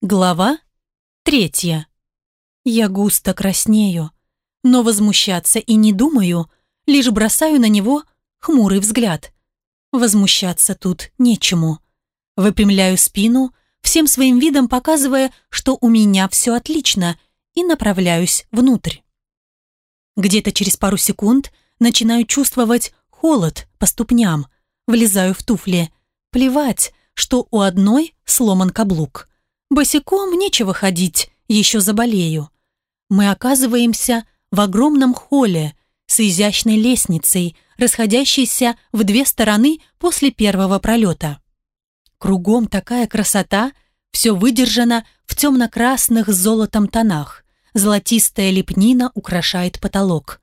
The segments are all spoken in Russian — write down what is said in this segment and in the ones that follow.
Глава третья. Я густо краснею, но возмущаться и не думаю, лишь бросаю на него хмурый взгляд. Возмущаться тут нечему. Выпрямляю спину, всем своим видом показывая, что у меня все отлично, и направляюсь внутрь. Где-то через пару секунд начинаю чувствовать холод по ступням, влезаю в туфли. Плевать, что у одной сломан каблук Босиком нечего ходить, еще заболею. Мы оказываемся в огромном холле с изящной лестницей, расходящейся в две стороны после первого пролета. Кругом такая красота, все выдержано в темно-красных золотом тонах. Золотистая лепнина украшает потолок.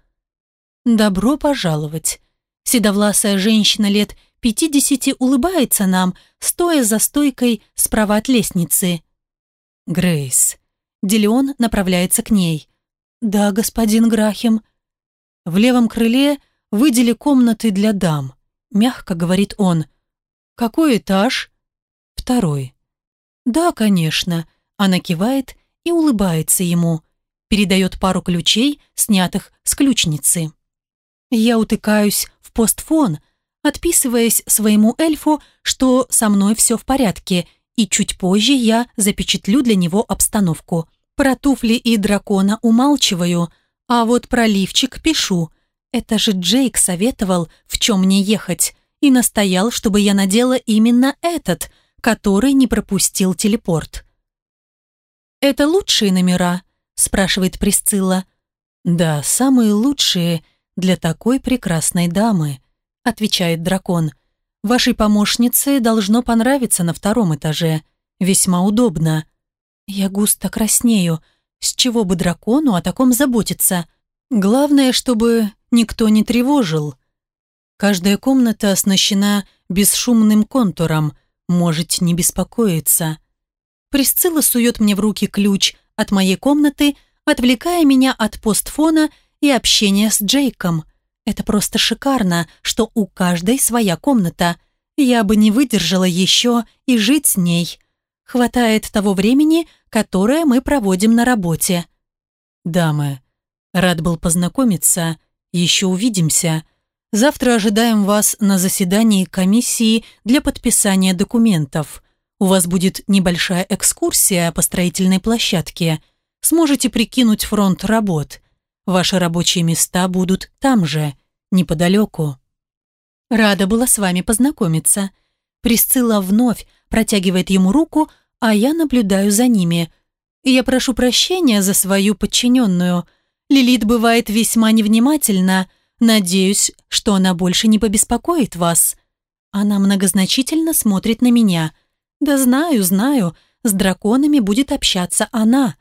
«Добро пожаловать!» Седовласая женщина лет 50 улыбается нам, стоя за стойкой справа от лестницы. Грейс. Делеон направляется к ней. «Да, господин Грахим». «В левом крыле выдели комнаты для дам», — мягко говорит он. «Какой этаж?» «Второй». «Да, конечно», — она кивает и улыбается ему. Передает пару ключей, снятых с ключницы. Я утыкаюсь в постфон, отписываясь своему эльфу, что со мной все в порядке — и чуть позже я запечатлю для него обстановку. Про туфли и дракона умалчиваю, а вот про лифчик пишу. Это же Джейк советовал, в чем мне ехать, и настоял, чтобы я надела именно этот, который не пропустил телепорт. «Это лучшие номера?» – спрашивает Присцилла. «Да, самые лучшие для такой прекрасной дамы», – отвечает дракон – Вашей помощнице должно понравиться на втором этаже. Весьма удобно. Я густо краснею. С чего бы дракону о таком заботиться? Главное, чтобы никто не тревожил. Каждая комната оснащена бесшумным контуром. Можете не беспокоиться. Присцилла сует мне в руки ключ от моей комнаты, отвлекая меня от постфона и общения с Джейком – это просто шикарно, что у каждой своя комната. Я бы не выдержала еще и жить с ней. Хватает того времени, которое мы проводим на работе. Дамы, рад был познакомиться. Еще увидимся. Завтра ожидаем вас на заседании комиссии для подписания документов. У вас будет небольшая экскурсия по строительной площадке. Сможете прикинуть фронт работ. Ваши рабочие места будут там же, неподалеку». «Рада была с вами познакомиться». Присцилла вновь протягивает ему руку, а я наблюдаю за ними. «Я прошу прощения за свою подчиненную. Лилит бывает весьма невнимательна. Надеюсь, что она больше не побеспокоит вас». Она многозначительно смотрит на меня. «Да знаю, знаю, с драконами будет общаться она»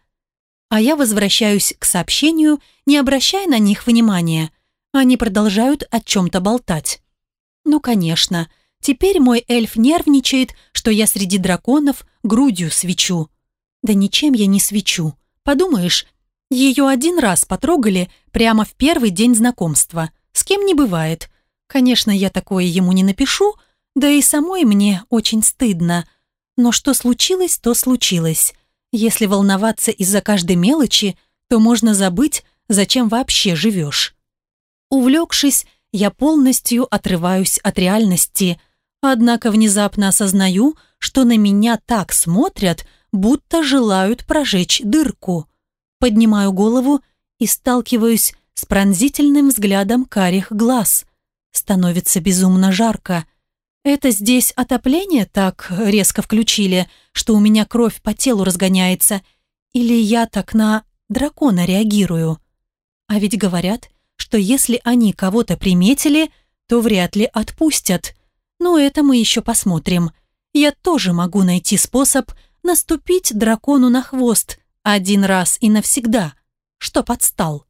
а я возвращаюсь к сообщению, не обращая на них внимания. Они продолжают о чем-то болтать. Ну, конечно, теперь мой эльф нервничает, что я среди драконов грудью свечу. Да ничем я не свечу. Подумаешь, ее один раз потрогали прямо в первый день знакомства. С кем не бывает. Конечно, я такое ему не напишу, да и самой мне очень стыдно. Но что случилось, то случилось. Если волноваться из-за каждой мелочи, то можно забыть, зачем вообще живешь. Увлекшись, я полностью отрываюсь от реальности, однако внезапно осознаю, что на меня так смотрят, будто желают прожечь дырку. Поднимаю голову и сталкиваюсь с пронзительным взглядом карих глаз. Становится безумно жарко. «Это здесь отопление так резко включили, что у меня кровь по телу разгоняется. Или я так на дракона реагирую?» А ведь говорят, что если они кого-то приметили, то вряд ли отпустят. Но это мы еще посмотрим. Я тоже могу найти способ наступить дракону на хвост один раз и навсегда, что подстал.